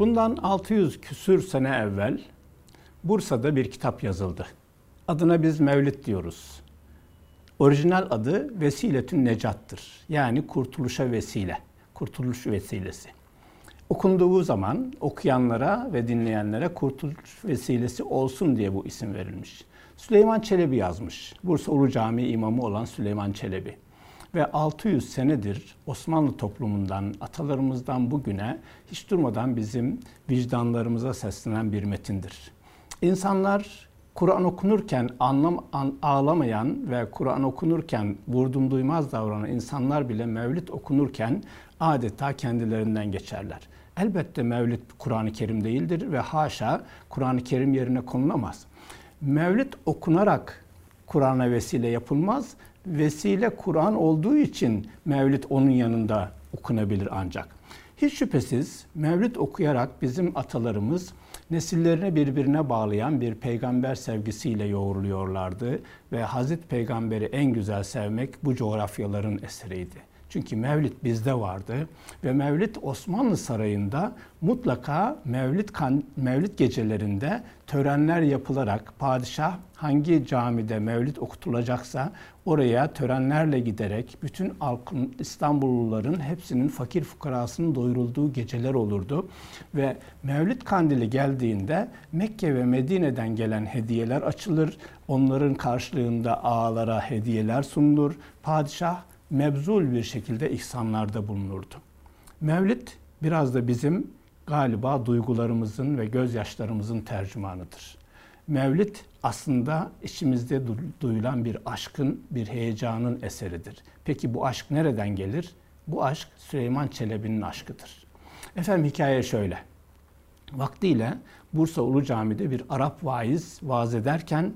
Bundan 600 küsür sene evvel Bursa'da bir kitap yazıldı. Adına biz Mevlid diyoruz. Orijinal adı Vesiletün Necat'tır. Yani kurtuluşa vesile, kurtuluş vesilesi. Okunduğu zaman okuyanlara ve dinleyenlere kurtuluş vesilesi olsun diye bu isim verilmiş. Süleyman Çelebi yazmış. Bursa Ulu Camii imamı olan Süleyman Çelebi. Ve 600 senedir Osmanlı toplumundan, atalarımızdan bugüne hiç durmadan bizim vicdanlarımıza seslenen bir metindir. İnsanlar Kur'an okunurken anlam, an, ağlamayan ve Kur'an okunurken vurdum duymaz davranan insanlar bile Mevlid okunurken adeta kendilerinden geçerler. Elbette Mevlid Kur'an-ı Kerim değildir ve haşa Kur'an-ı Kerim yerine konulamaz. Mevlid okunarak Kur'an'a vesile yapılmaz. Vesile Kur'an olduğu için Mevlid onun yanında okunabilir ancak. Hiç şüphesiz Mevlid okuyarak bizim atalarımız nesillerini birbirine bağlayan bir peygamber sevgisiyle yoğruluyorlardı ve Hazreti Peygamberi en güzel sevmek bu coğrafyaların eseriydi. Çünkü Mevlid bizde vardı ve Mevlid Osmanlı Sarayı'nda mutlaka Mevlid kan, Mevlid gecelerinde törenler yapılarak padişah hangi camide Mevlid okutulacaksa oraya törenlerle giderek bütün halkın İstanbulluların hepsinin fakir fukarasının doyurulduğu geceler olurdu ve Mevlid kandili geldiğinde Mekke ve Medine'den gelen hediyeler açılır. Onların karşılığında ağalara hediyeler sunulur. Padişah mebzul bir şekilde ihsanlarda bulunurdu. Mevlid biraz da bizim galiba duygularımızın ve gözyaşlarımızın tercümanıdır. Mevlid aslında içimizde duyulan bir aşkın, bir heyecanın eseridir. Peki bu aşk nereden gelir? Bu aşk Süleyman Çelebi'nin aşkıdır. Efendim hikaye şöyle. Vaktiyle Bursa Ulu Cami'de bir Arap vaiz vaaz ederken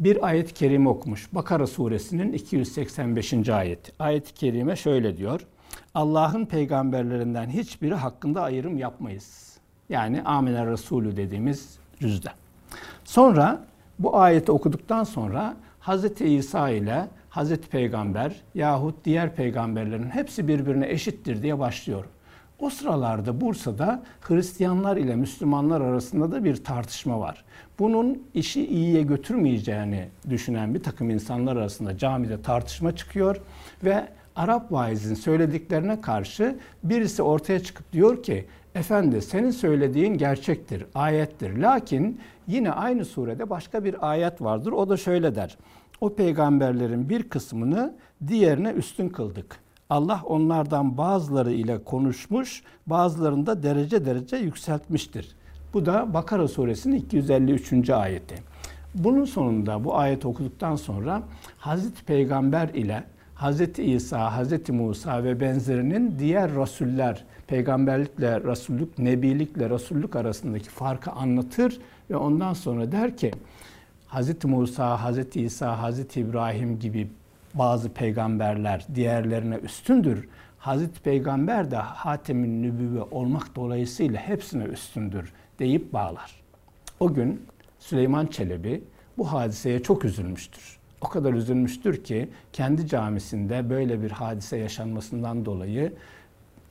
bir ayet-i kerime okumuş. Bakara suresinin 285. ayet. Ayet-i kerime şöyle diyor. Allah'ın peygamberlerinden hiçbiri hakkında ayrım yapmayız. Yani Amine Resulü dediğimiz rüzde. Sonra bu ayeti okuduktan sonra Hz. İsa ile Hz. Peygamber yahut diğer peygamberlerin hepsi birbirine eşittir diye başlıyor. O sıralarda Bursa'da Hristiyanlar ile Müslümanlar arasında da bir tartışma var. Bunun işi iyiye götürmeyeceğini düşünen bir takım insanlar arasında camide tartışma çıkıyor ve Arap vaizin söylediklerine karşı birisi ortaya çıkıp diyor ki Efendi senin söylediğin gerçektir, ayettir. Lakin yine aynı surede başka bir ayet vardır. O da şöyle der. O peygamberlerin bir kısmını diğerine üstün kıldık. Allah onlardan bazıları ile konuşmuş, bazılarını da derece derece yükseltmiştir. Bu da Bakara suresinin 253. ayeti. Bunun sonunda bu ayet okuduktan sonra Hazreti Peygamber ile Hazreti İsa, Hazreti Musa ve benzerinin diğer rasuller, peygamberlikle rasullük, nebilikle rasullük arasındaki farkı anlatır ve ondan sonra der ki Hazreti Musa, Hazreti İsa, Hazreti İbrahim gibi bazı peygamberler diğerlerine üstündür. Hazreti Peygamber de Hatem'in nübüvve olmak dolayısıyla hepsine üstündür deyip bağlar. O gün Süleyman Çelebi bu hadiseye çok üzülmüştür. O kadar üzülmüştür ki kendi camisinde böyle bir hadise yaşanmasından dolayı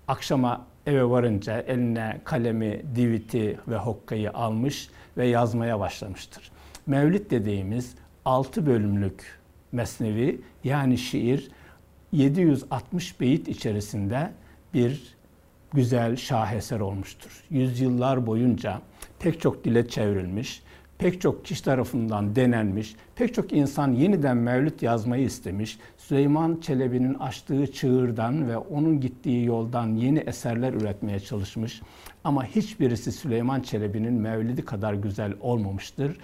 akşama eve varınca eline kalemi, diviti ve hokkayı almış ve yazmaya başlamıştır. Mevlid dediğimiz 6 bölümlük mesnevi yani şiir 760 beyit içerisinde bir güzel şaheser olmuştur. Yüzyıllar boyunca pek çok dile çevrilmiş, pek çok kişi tarafından denenmiş, pek çok insan yeniden mevlüt yazmayı istemiş. Süleyman Çelebi'nin açtığı çığırdan ve onun gittiği yoldan yeni eserler üretmeye çalışmış. Ama hiçbirisi Süleyman Çelebi'nin mevlidi kadar güzel olmamıştır,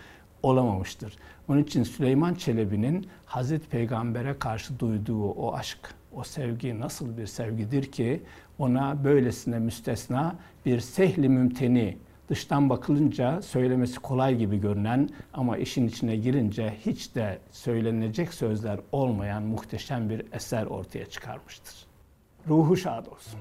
olamamıştır. Onun için Süleyman Çelebi'nin Hazreti Peygamber'e karşı duyduğu o aşk, o sevgi nasıl bir sevgidir ki ona böylesine müstesna bir sehli mümteni dıştan bakılınca söylemesi kolay gibi görünen ama işin içine girince hiç de söylenecek sözler olmayan muhteşem bir eser ortaya çıkarmıştır. Ruhu şad olsun.